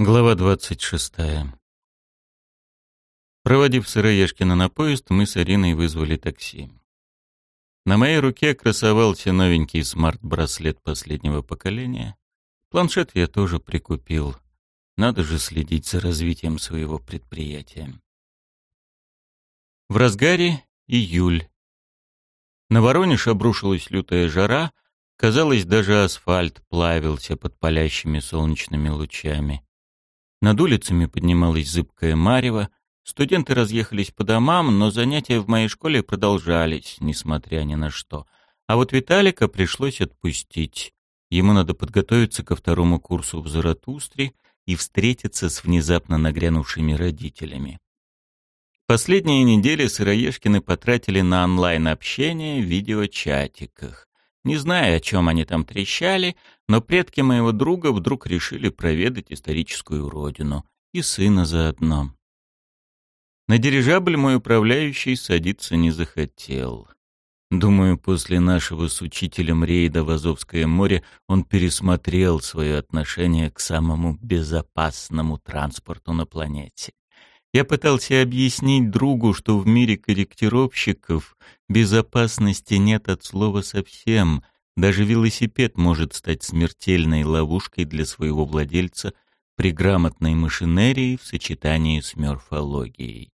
Глава двадцать шестая. Проводив Сыроежкина на поезд, мы с Ариной вызвали такси. На моей руке красовался новенький смарт-браслет последнего поколения. Планшет я тоже прикупил. Надо же следить за развитием своего предприятия. В разгаре июль. На Воронеж обрушилась лютая жара, казалось, даже асфальт плавился под палящими солнечными лучами. Над улицами поднималась зыбкая марево, студенты разъехались по домам, но занятия в моей школе продолжались, несмотря ни на что. А вот Виталика пришлось отпустить. Ему надо подготовиться ко второму курсу в Заратустре и встретиться с внезапно нагрянувшими родителями. Последние недели сыроежкины потратили на онлайн-общение в видеочатиках. Не знаю, о чем они там трещали, но предки моего друга вдруг решили проведать историческую родину. И сына заодно. На дирижабль мой управляющий садиться не захотел. Думаю, после нашего с учителем рейда в Азовское море он пересмотрел свое отношение к самому безопасному транспорту на планете. Я пытался объяснить другу, что в мире корректировщиков безопасности нет от слова совсем. Даже велосипед может стать смертельной ловушкой для своего владельца при грамотной машинерии в сочетании с морфологией.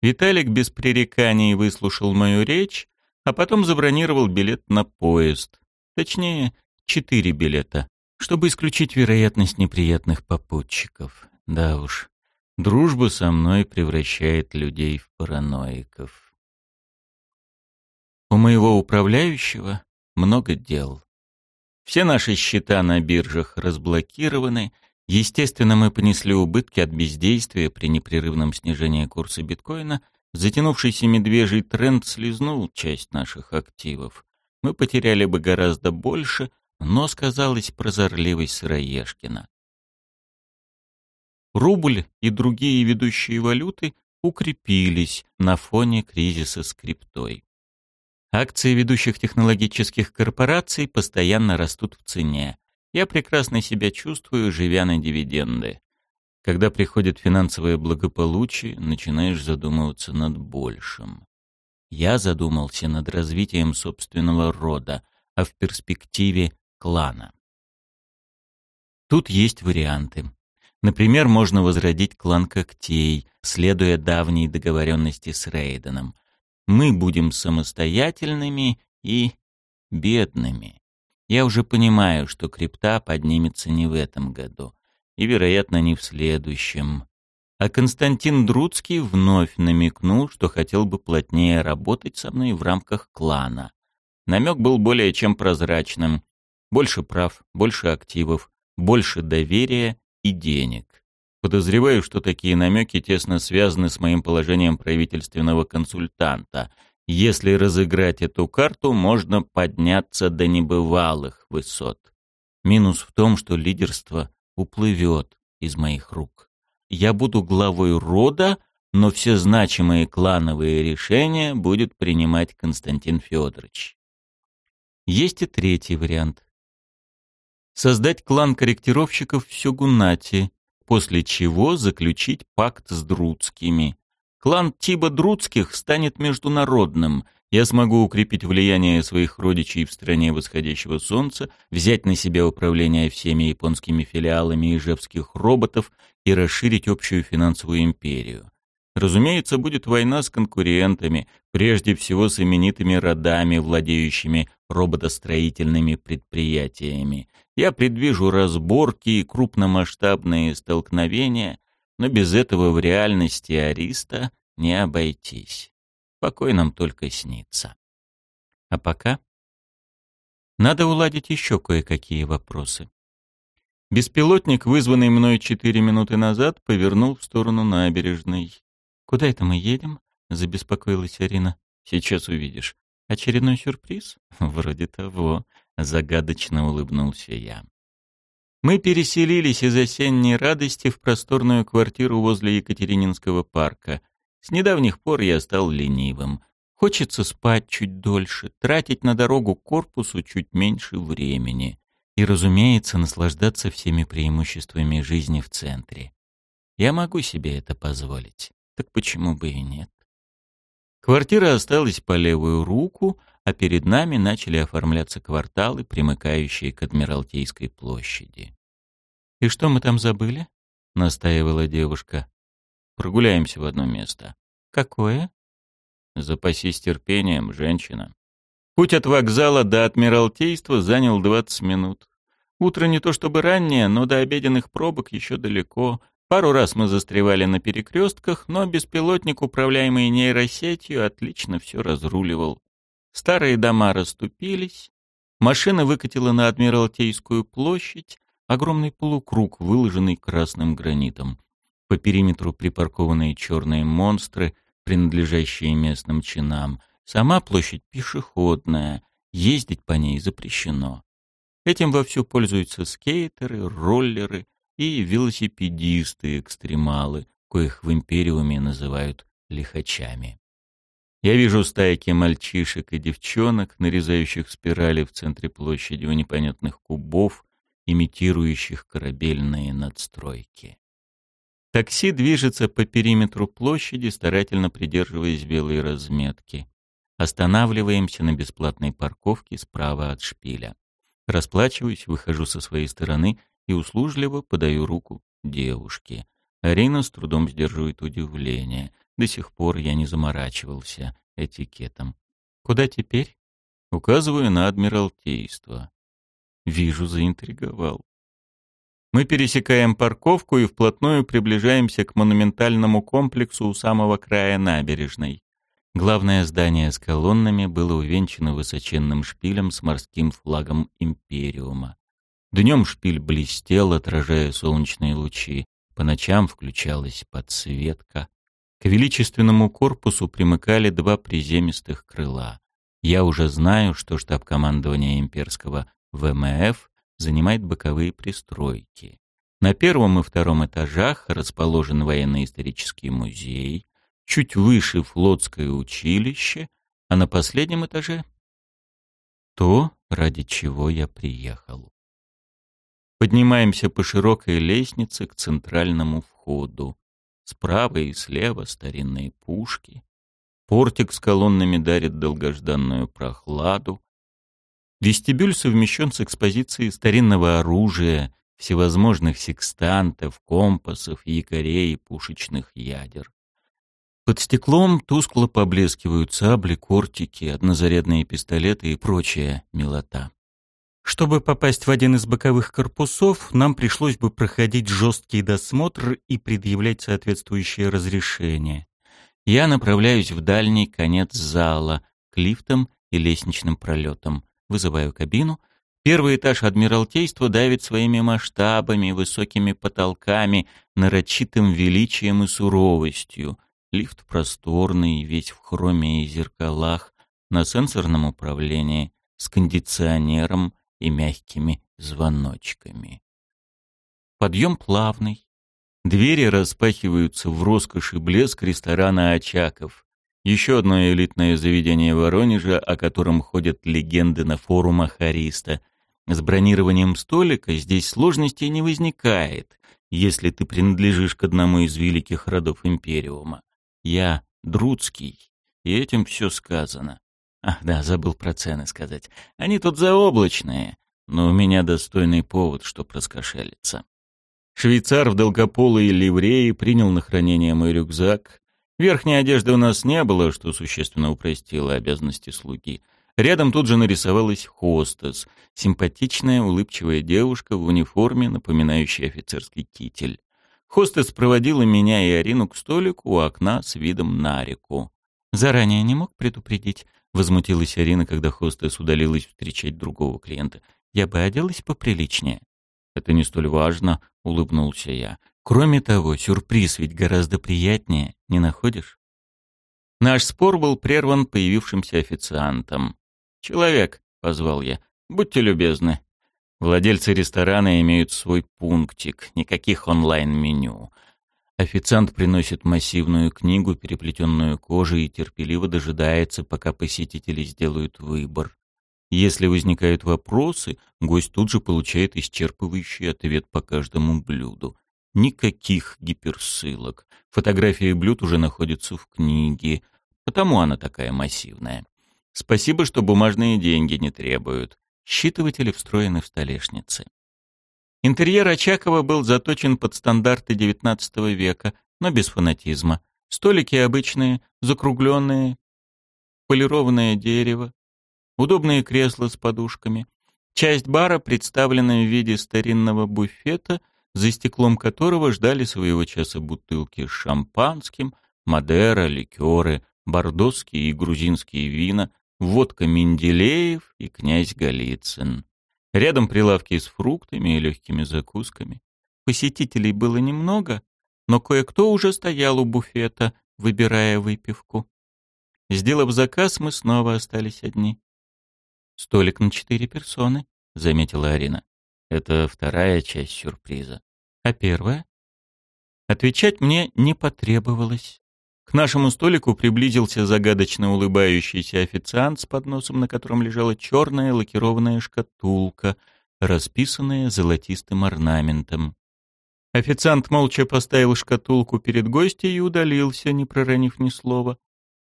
Виталик без пререканий выслушал мою речь, а потом забронировал билет на поезд. Точнее, четыре билета, чтобы исключить вероятность неприятных попутчиков. Да уж. Дружба со мной превращает людей в параноиков. У моего управляющего много дел. Все наши счета на биржах разблокированы. Естественно, мы понесли убытки от бездействия при непрерывном снижении курса биткоина. Затянувшийся медвежий тренд слезнул часть наших активов. Мы потеряли бы гораздо больше, но сказалась прозорливость Сыроежкина. Рубль и другие ведущие валюты укрепились на фоне кризиса с криптой. Акции ведущих технологических корпораций постоянно растут в цене. Я прекрасно себя чувствую, живя на дивиденды. Когда приходит финансовое благополучие, начинаешь задумываться над большим. Я задумался над развитием собственного рода, а в перспективе клана. Тут есть варианты. Например, можно возродить клан когтей, следуя давней договоренности с Рейденом. Мы будем самостоятельными и бедными. Я уже понимаю, что крипта поднимется не в этом году, и, вероятно, не в следующем. А Константин Друцкий вновь намекнул, что хотел бы плотнее работать со мной в рамках клана. Намек был более чем прозрачным. Больше прав, больше активов, больше доверия и денег. Подозреваю, что такие намеки тесно связаны с моим положением правительственного консультанта. Если разыграть эту карту, можно подняться до небывалых высот. Минус в том, что лидерство уплывет из моих рук. Я буду главой рода, но все значимые клановые решения будет принимать Константин Федорович. Есть и третий вариант создать клан корректировщиков в Сёгунате, после чего заключить пакт с Друцкими. Клан Тиба Друцких станет международным. Я смогу укрепить влияние своих родичей в стране восходящего солнца, взять на себя управление всеми японскими филиалами ижевских роботов и расширить общую финансовую империю. Разумеется, будет война с конкурентами, прежде всего с именитыми родами, владеющими роботостроительными предприятиями. Я предвижу разборки и крупномасштабные столкновения, но без этого в реальности Ариста не обойтись. Покой нам только снится. А пока надо уладить еще кое-какие вопросы. Беспилотник, вызванный мной четыре минуты назад, повернул в сторону набережной. «Куда это мы едем?» — забеспокоилась Арина. «Сейчас увидишь. Очередной сюрприз? Вроде того. Загадочно улыбнулся я. Мы переселились из осенней радости в просторную квартиру возле Екатерининского парка. С недавних пор я стал ленивым. Хочется спать чуть дольше, тратить на дорогу корпусу чуть меньше времени. И, разумеется, наслаждаться всеми преимуществами жизни в центре. Я могу себе это позволить. Так почему бы и нет? Квартира осталась по левую руку, а перед нами начали оформляться кварталы, примыкающие к Адмиралтейской площади. «И что мы там забыли?» — настаивала девушка. «Прогуляемся в одно место». «Какое?» «Запасись терпением, женщина». Путь от вокзала до Адмиралтейства занял 20 минут. Утро не то чтобы раннее, но до обеденных пробок еще далеко. Пару раз мы застревали на перекрестках, но беспилотник, управляемый нейросетью, отлично все разруливал. Старые дома расступились, машина выкатила на Адмиралтейскую площадь, огромный полукруг, выложенный красным гранитом. По периметру припаркованные черные монстры, принадлежащие местным чинам. Сама площадь пешеходная, ездить по ней запрещено. Этим вовсю пользуются скейтеры, роллеры и велосипедисты-экстремалы, коих в Империуме называют лихачами. Я вижу стайки мальчишек и девчонок, нарезающих спирали в центре площади у непонятных кубов, имитирующих корабельные надстройки. Такси движется по периметру площади, старательно придерживаясь белой разметки. Останавливаемся на бесплатной парковке справа от шпиля. Расплачиваюсь, выхожу со своей стороны и услужливо подаю руку девушке. Арина с трудом сдерживает удивление. До сих пор я не заморачивался этикетом. Куда теперь? Указываю на Адмиралтейство. Вижу, заинтриговал. Мы пересекаем парковку и вплотную приближаемся к монументальному комплексу у самого края набережной. Главное здание с колоннами было увенчано высоченным шпилем с морским флагом Империума. Днем шпиль блестел, отражая солнечные лучи, по ночам включалась подсветка. К величественному корпусу примыкали два приземистых крыла. Я уже знаю, что штаб командования имперского ВМФ занимает боковые пристройки. На первом и втором этажах расположен военно-исторический музей, чуть выше флотское училище, а на последнем этаже то, ради чего я приехал. Поднимаемся по широкой лестнице к центральному входу. Справа и слева старинные пушки. Портик с колоннами дарит долгожданную прохладу. Вестибюль совмещен с экспозицией старинного оружия, всевозможных секстантов, компасов, якорей и пушечных ядер. Под стеклом тускло поблескивают сабли, кортики, однозарядные пистолеты и прочая милота. Чтобы попасть в один из боковых корпусов, нам пришлось бы проходить жесткий досмотр и предъявлять соответствующее разрешение. Я направляюсь в дальний конец зала, к лифтам и лестничным пролетам. Вызываю кабину. Первый этаж Адмиралтейства давит своими масштабами, высокими потолками, нарочитым величием и суровостью. Лифт просторный, весь в хроме и зеркалах, на сенсорном управлении, с кондиционером — и мягкими звоночками. Подъем плавный. Двери распахиваются в роскошь и блеск ресторана «Очаков». Еще одно элитное заведение Воронежа, о котором ходят легенды на форумах Ариста. С бронированием столика здесь сложностей не возникает, если ты принадлежишь к одному из великих родов Империума. Я Друцкий, и этим все сказано. Ах да, забыл про цены сказать. Они тут заоблачные, но у меня достойный повод, чтоб раскошелиться. Швейцар в долгополой ливреи принял на хранение мой рюкзак. Верхней одежды у нас не было, что существенно упростило обязанности слуги. Рядом тут же нарисовалась хостес, симпатичная, улыбчивая девушка в униформе, напоминающей офицерский китель. Хостес проводила меня и Арину к столику у окна с видом на реку. «Заранее не мог предупредить?» Возмутилась Арина, когда хостес удалилась встречать другого клиента. «Я бы оделась поприличнее». «Это не столь важно», — улыбнулся я. «Кроме того, сюрприз ведь гораздо приятнее, не находишь?» Наш спор был прерван появившимся официантом. «Человек», — позвал я, — «будьте любезны». Владельцы ресторана имеют свой пунктик, никаких онлайн-меню. Официант приносит массивную книгу, переплетенную кожей, и терпеливо дожидается, пока посетители сделают выбор. Если возникают вопросы, гость тут же получает исчерпывающий ответ по каждому блюду. Никаких гиперссылок. Фотографии блюд уже находятся в книге, потому она такая массивная. Спасибо, что бумажные деньги не требуют. Считыватели встроены в столешницы. Интерьер Очакова был заточен под стандарты XIX века, но без фанатизма. Столики обычные, закругленные, полированное дерево, удобные кресла с подушками. Часть бара представлена в виде старинного буфета, за стеклом которого ждали своего часа бутылки с шампанским, мадера, ликеры, бордоские и грузинские вина, водка Менделеев и князь Голицын. Рядом прилавки с фруктами и легкими закусками. Посетителей было немного, но кое-кто уже стоял у буфета, выбирая выпивку. Сделав заказ, мы снова остались одни. «Столик на четыре персоны», — заметила Арина. «Это вторая часть сюрприза. А первая?» Отвечать мне не потребовалось. К нашему столику приблизился загадочно улыбающийся официант с подносом, на котором лежала черная лакированная шкатулка, расписанная золотистым орнаментом. Официант молча поставил шкатулку перед гостьей и удалился, не проронив ни слова.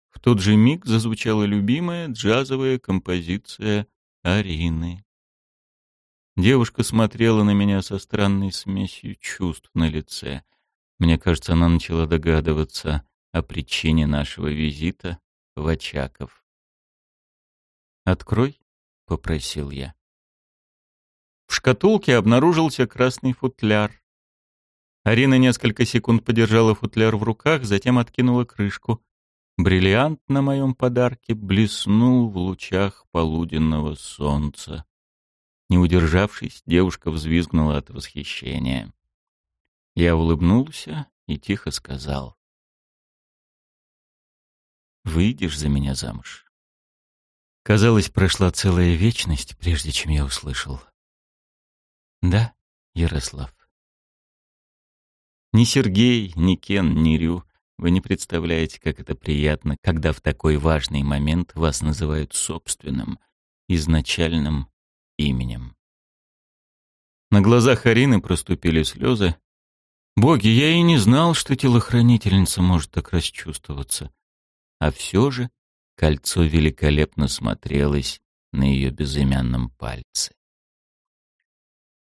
В тот же миг зазвучала любимая джазовая композиция Арины. Девушка смотрела на меня со странной смесью чувств на лице. Мне кажется, она начала догадываться о причине нашего визита в Очаков. «Открой», — попросил я. В шкатулке обнаружился красный футляр. Арина несколько секунд подержала футляр в руках, затем откинула крышку. Бриллиант на моем подарке блеснул в лучах полуденного солнца. Не удержавшись, девушка взвизгнула от восхищения. Я улыбнулся и тихо сказал. «Выйдешь за меня замуж?» Казалось, прошла целая вечность, прежде чем я услышал. «Да, Ярослав». Ни Сергей, ни Кен, ни Рю вы не представляете, как это приятно, когда в такой важный момент вас называют собственным, изначальным именем. На глазах Арины проступили слезы. Боги, я и не знал, что телохранительница может так расчувствоваться. А все же кольцо великолепно смотрелось на ее безымянном пальце.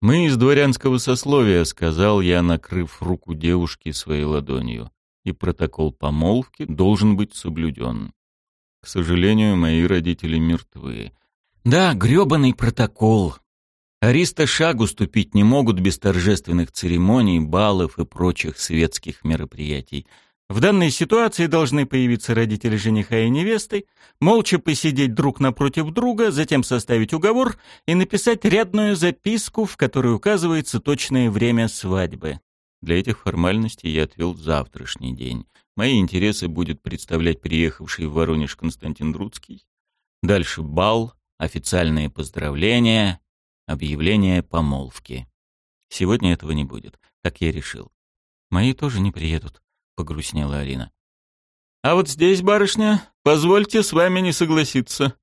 «Мы из дворянского сословия», — сказал я, накрыв руку девушки своей ладонью и протокол помолвки должен быть соблюден. К сожалению, мои родители мертвы. Да, грёбаный протокол. Ариста шагу ступить не могут без торжественных церемоний, балов и прочих светских мероприятий. В данной ситуации должны появиться родители жениха и невесты, молча посидеть друг напротив друга, затем составить уговор и написать рядную записку, в которой указывается точное время свадьбы. Для этих формальностей я отвел завтрашний день. Мои интересы будет представлять приехавший в Воронеж Константин Друцкий. Дальше бал, официальные поздравления, объявление помолвки. Сегодня этого не будет, так я решил. Мои тоже не приедут, погрустнела Арина. А вот здесь, барышня, позвольте с вами не согласиться.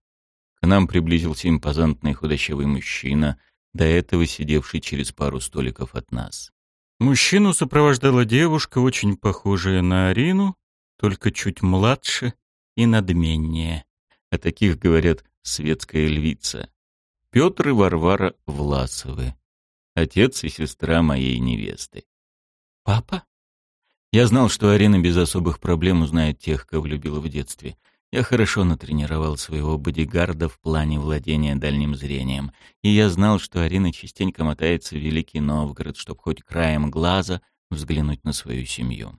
К нам приблизился импозантный худощавый мужчина, до этого сидевший через пару столиков от нас. Мужчину сопровождала девушка, очень похожая на Арину, только чуть младше и надменнее. О таких говорят светская львица. Петр и Варвара Власовы. Отец и сестра моей невесты. «Папа?» Я знал, что Арина без особых проблем узнает тех, кого любила в детстве. Я хорошо натренировал своего бодигарда в плане владения дальним зрением, и я знал, что Арина частенько мотается в Великий Новгород, чтобы хоть краем глаза взглянуть на свою семью.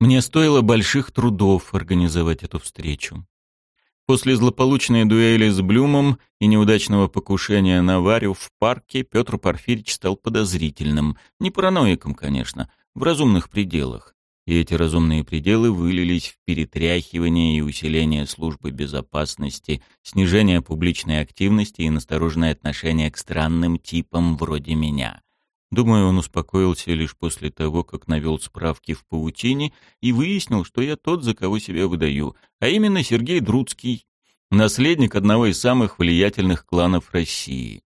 Мне стоило больших трудов организовать эту встречу. После злополучной дуэли с Блюмом и неудачного покушения на Варю в парке Петр Порфирьевич стал подозрительным, не параноиком, конечно, в разумных пределах и эти разумные пределы вылились в перетряхивание и усиление службы безопасности, снижение публичной активности и настороженное отношение к странным типам вроде меня. Думаю, он успокоился лишь после того, как навел справки в паутине и выяснил, что я тот, за кого себя выдаю, а именно Сергей Друцкий. наследник одного из самых влиятельных кланов России.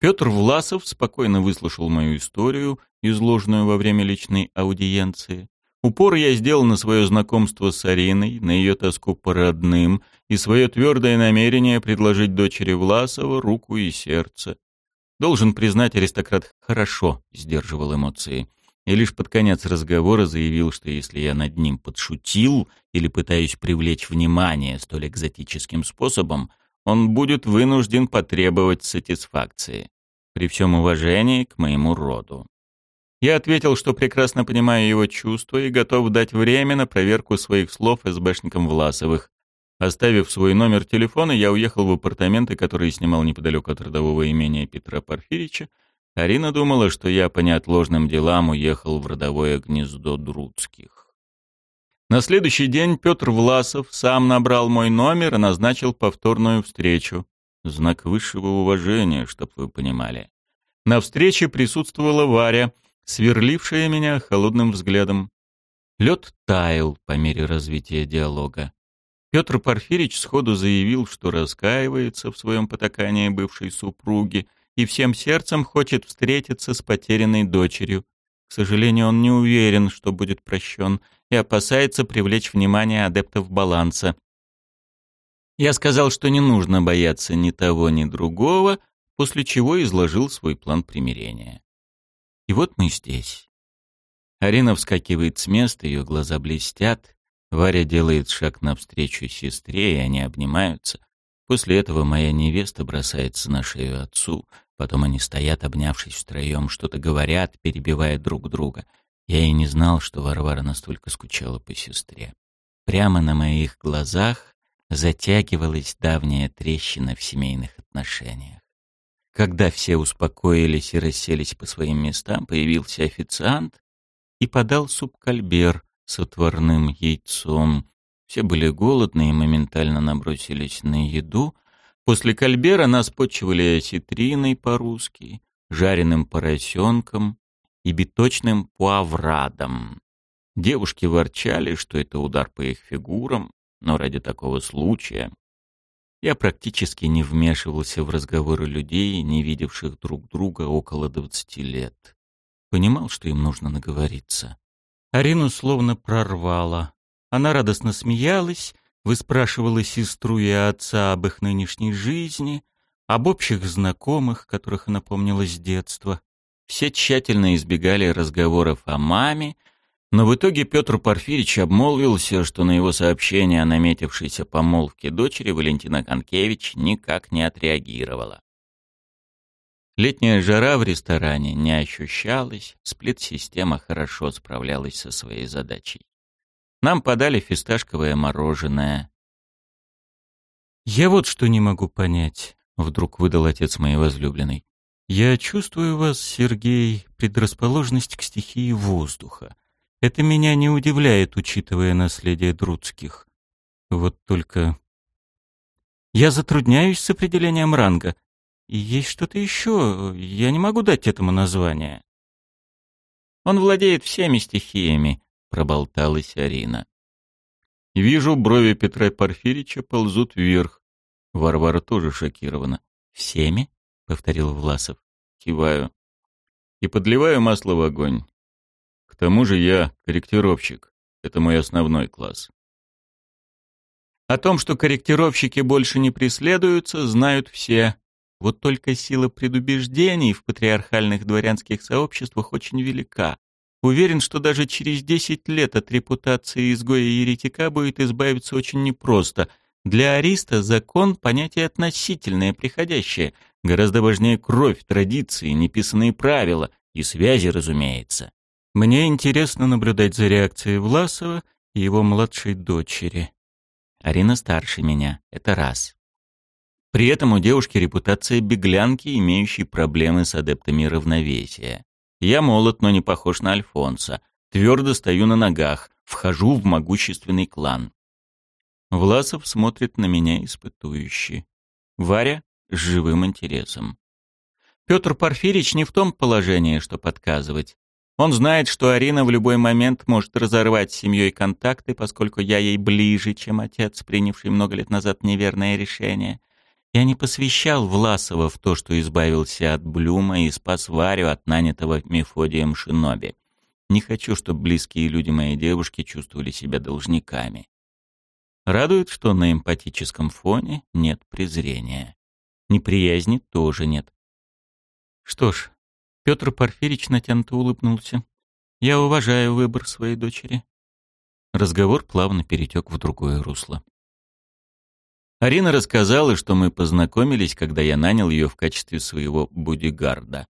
Петр Власов спокойно выслушал мою историю, изложенную во время личной аудиенции. Упор я сделал на свое знакомство с Ариной, на ее тоску по родным и свое твердое намерение предложить дочери Власова руку и сердце. Должен признать, аристократ хорошо сдерживал эмоции. И лишь под конец разговора заявил, что если я над ним подшутил или пытаюсь привлечь внимание столь экзотическим способом, он будет вынужден потребовать сатисфакции. При всем уважении к моему роду. Я ответил, что прекрасно понимаю его чувства и готов дать время на проверку своих слов СБшникам Власовых. Оставив свой номер телефона, я уехал в апартаменты, которые снимал неподалеку от родового имения Петра Порфирича. Арина думала, что я по неотложным делам уехал в родовое гнездо Друцких. На следующий день Петр Власов сам набрал мой номер и назначил повторную встречу. Знак высшего уважения, чтоб вы понимали. На встрече присутствовала Варя — сверлившая меня холодным взглядом. Лед таял по мере развития диалога. Петр Порфирич сходу заявил, что раскаивается в своем потакании бывшей супруги и всем сердцем хочет встретиться с потерянной дочерью. К сожалению, он не уверен, что будет прощен, и опасается привлечь внимание адептов баланса. Я сказал, что не нужно бояться ни того, ни другого, после чего изложил свой план примирения. И вот мы здесь. Арина вскакивает с места, ее глаза блестят. Варя делает шаг навстречу сестре, и они обнимаются. После этого моя невеста бросается на шею отцу. Потом они стоят, обнявшись втроем, что-то говорят, перебивая друг друга. Я и не знал, что Варвара настолько скучала по сестре. Прямо на моих глазах затягивалась давняя трещина в семейных отношениях. Когда все успокоились и расселись по своим местам, появился официант и подал суп-кальбер с отварным яйцом. Все были голодны и моментально набросились на еду. После кальбера нас почивали осетриной по-русски, жареным поросенком и биточным пуаврадом. Девушки ворчали, что это удар по их фигурам, но ради такого случая я практически не вмешивался в разговоры людей, не видевших друг друга около двадцати лет. Понимал, что им нужно наговориться. Арину словно прорвало. Она радостно смеялась, выспрашивала сестру и отца об их нынешней жизни, об общих знакомых, которых она помнила с детства. Все тщательно избегали разговоров о маме, но в итоге Петр Порфирич обмолвился, что на его сообщение о наметившейся помолвке дочери Валентина Конкевич никак не отреагировала. Летняя жара в ресторане не ощущалась, сплит-система хорошо справлялась со своей задачей. Нам подали фисташковое мороженое. «Я вот что не могу понять», — вдруг выдал отец моей возлюбленной. «Я чувствую вас, Сергей, предрасположенность к стихии воздуха. Это меня не удивляет, учитывая наследие Друцких. Вот только... Я затрудняюсь с определением ранга. Есть что-то еще, я не могу дать этому название. Он владеет всеми стихиями, проболталась Арина. Вижу, брови Петра Порфирича ползут вверх. Варвара тоже шокирована. «Всеми?» — повторил Власов. Киваю. И подливаю масло в огонь тому же я корректировщик. Это мой основной класс. О том, что корректировщики больше не преследуются, знают все. Вот только сила предубеждений в патриархальных дворянских сообществах очень велика. Уверен, что даже через 10 лет от репутации изгоя и еретика будет избавиться очень непросто. Для ариста закон — понятие относительное, приходящее. Гораздо важнее кровь, традиции, неписанные правила и связи, разумеется. Мне интересно наблюдать за реакцией Власова и его младшей дочери. Арина старше меня, это раз. При этом у девушки репутация беглянки, имеющей проблемы с адептами равновесия. Я молод, но не похож на Альфонса. Твердо стою на ногах, вхожу в могущественный клан. Власов смотрит на меня испытующе. Варя с живым интересом. Петр Порфирич не в том положении, что подказывать. Он знает, что Арина в любой момент может разорвать с семьей контакты, поскольку я ей ближе, чем отец, принявший много лет назад неверное решение. Я не посвящал Власова в то, что избавился от Блюма и спас Варю от нанятого Мефодием Шиноби. Не хочу, чтобы близкие люди моей девушки чувствовали себя должниками. Радует, что на эмпатическом фоне нет презрения. Неприязни тоже нет. Что ж, Петр Порфирич натянуто улыбнулся. «Я уважаю выбор своей дочери». Разговор плавно перетек в другое русло. Арина рассказала, что мы познакомились, когда я нанял ее в качестве своего бодигарда.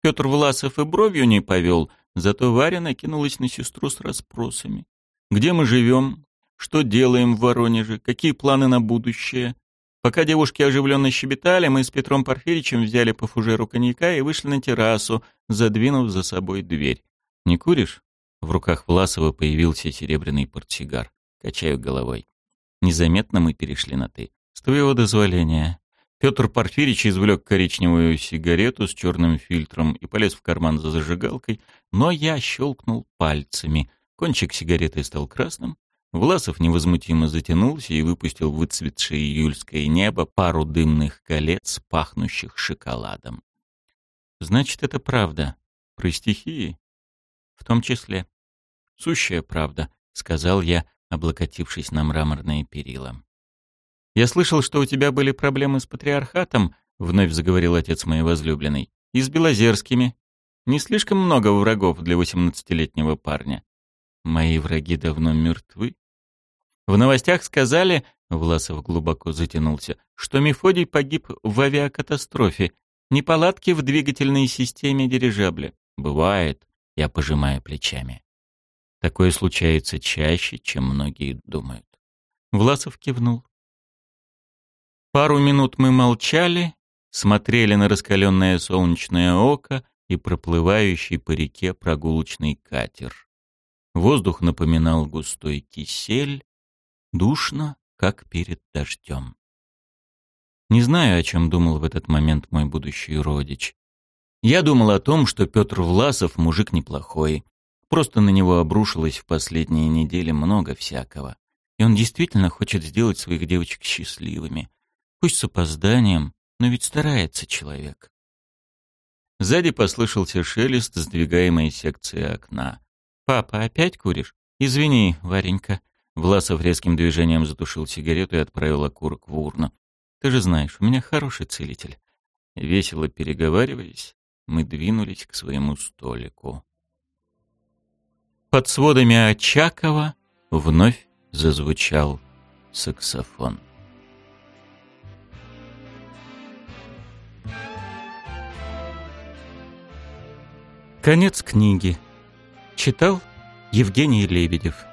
Петр Власов и бровью не повел, зато Варя накинулась на сестру с расспросами. «Где мы живем? Что делаем в Воронеже? Какие планы на будущее?» Пока девушки оживленно щебетали, мы с Петром Порфиричем взяли по фужеру коньяка и вышли на террасу, задвинув за собой дверь. «Не куришь?» В руках Власова появился серебряный портсигар. Качаю головой. Незаметно мы перешли на «ты». «С твоего дозволения». Петр Порфирич извлек коричневую сигарету с черным фильтром и полез в карман за зажигалкой, но я щелкнул пальцами. Кончик сигареты стал красным, Власов невозмутимо затянулся и выпустил выцветшее июльское небо пару дымных колец, пахнущих шоколадом. «Значит, это правда. Про стихии?» «В том числе». «Сущая правда», — сказал я, облокотившись на мраморные перила. «Я слышал, что у тебя были проблемы с патриархатом», — вновь заговорил отец моей возлюбленной, — «и с Белозерскими. Не слишком много врагов для восемнадцатилетнего парня». «Мои враги давно мертвы», в новостях сказали, Власов глубоко затянулся, что Мефодий погиб в авиакатастрофе. Неполадки в двигательной системе дирижабля. Бывает, я пожимаю плечами. Такое случается чаще, чем многие думают. Власов кивнул. Пару минут мы молчали, смотрели на раскаленное солнечное око и проплывающий по реке прогулочный катер. Воздух напоминал густой кисель, Душно, как перед дождем. Не знаю, о чем думал в этот момент мой будущий родич. Я думал о том, что Петр Власов мужик неплохой. Просто на него обрушилось в последние недели много всякого. И он действительно хочет сделать своих девочек счастливыми. Пусть с опозданием, но ведь старается человек. Сзади послышался шелест сдвигаемой секции окна. «Папа, опять куришь? Извини, Варенька». Власов резким движением затушил сигарету и отправил окурок в урну. «Ты же знаешь, у меня хороший целитель». Весело переговариваясь, мы двинулись к своему столику. Под сводами Очакова вновь зазвучал саксофон. Конец книги. Читал Евгений Лебедев.